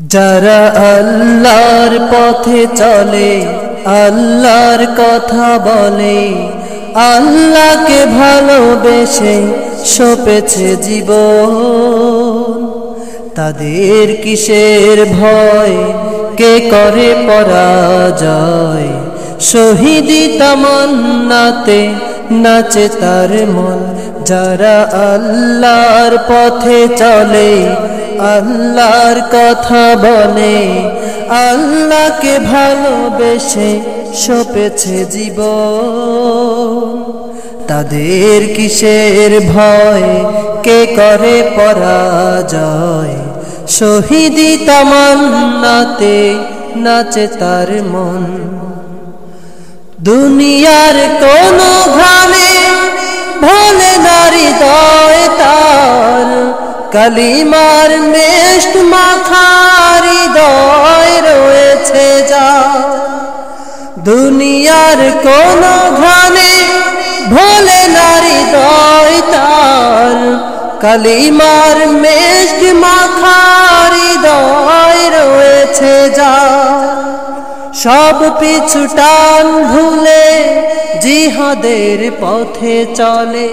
যারা আল্লাহর পথে চলে, আল্লাহর কথা বলে, আল্লাহকে ভালোবেসে সপেছে জীবন। তাদের কিসের ভয়? কে করে পরাজয়? শহীদি তামান্নাতে নাচে তার মন। যারা আল্লাহর পথে চলে আল্লাহর কথা বলে, আল্লাহকে ভালোবেসে সপেছে জীব তাদের কিসের ভয়, কে করে পরাজয়? শহীদি তামান্নাতে নাচে তার মন। দুনিয়ার কোন ঘানে কালিমার মেষ্ট মাখারি দয় রয়েছে যা দুনিয়ার কোন ঘানে ভোলে নারী দয় তার। কালিমার মেষ্ট মাখারি দয় রয়েছে যা সব পিছু টান ভুলে জিহাদের পথে চলে।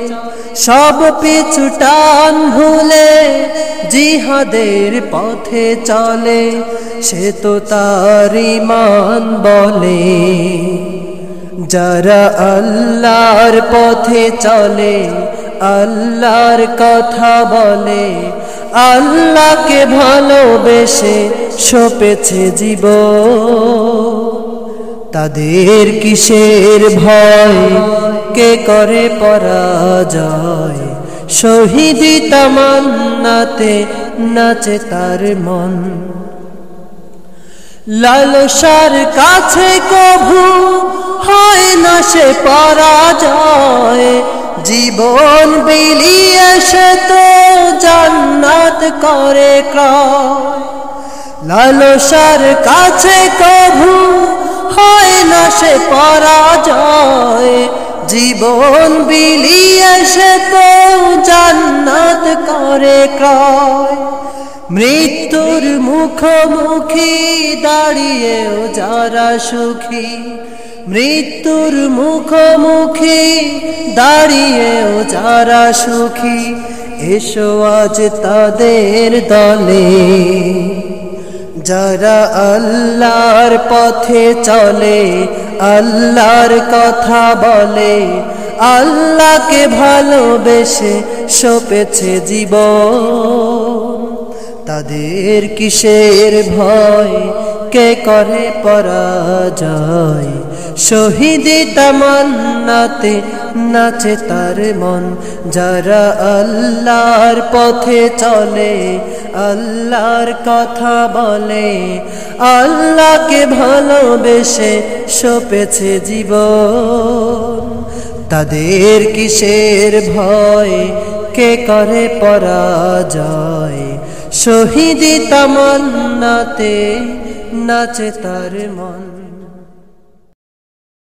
সব পিছু টান ভুলে জিহাদের পথে চলে, সে তো তার ইমান বলে। যারা আল্লাহর পথে চলে, আল্লাহর কথা বলে, আল্লাহকে ভালোবেসে সপেছে জীব তাদের কিসের ভয়? কে করে পরাজয়? শহীদি তামান্নাতে নাচে তার মন। লালসার কাছে কভু হয় না সে পরাজয়। জীবন বিলিয়ে সে তো জান্নাত করে লালসার কাছে কভু হয় না সে পরাজয়। জীবন বিলিয়ে সে তো জান্নাত করে ক্রয়। মৃত্যুর মুখোমুখি দাঁড়িয়েও যারা সুখী। মৃত্যুর মুখোমুখি দাঁড়িয়েও যারা সুখী। এসো আজ তাদের দলে। যারা আল্লাহর পথে চলে আল্লাহর কথা বলে আল্লাহকে ভালোবেসে সপেছে জীব তাদের কিসের ভয়? কে করে পরাজয়। শহীদি তামান্নাতে নাচে তার মন। যারা আল্লাহর পথে চলে, আল্লাহর কথা বলে, আল্লাহকে ভালোবেসে সপেছে জীবন। তাদের কিসের ভয়? কে করে পরাজয়? শহীদি তামান্নাতে নাচে তার মন।